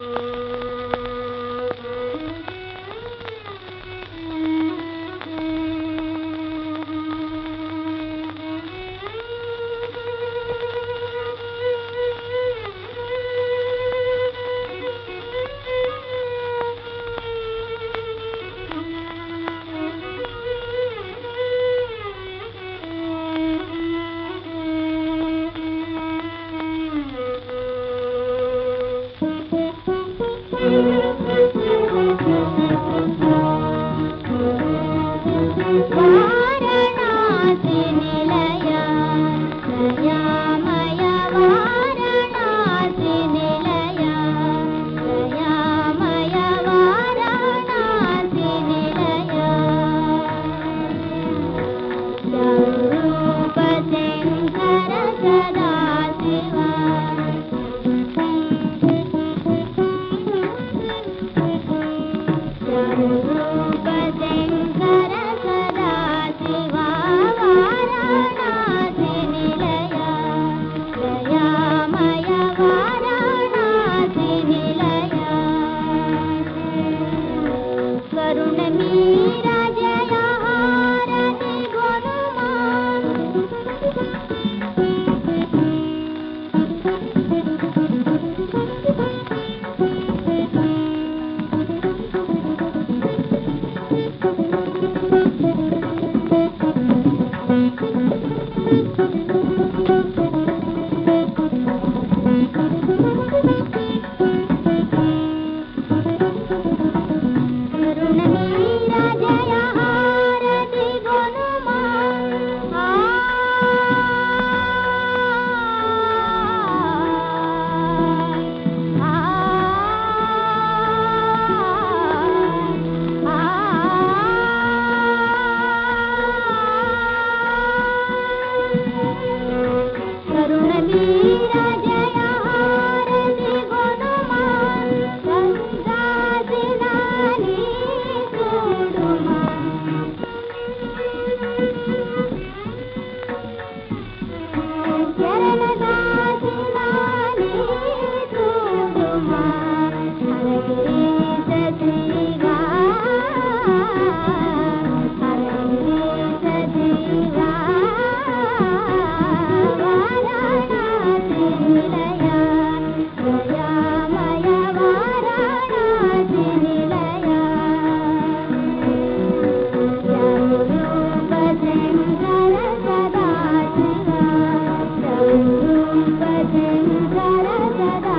Mm-hmm. Bye. கருணமே ददा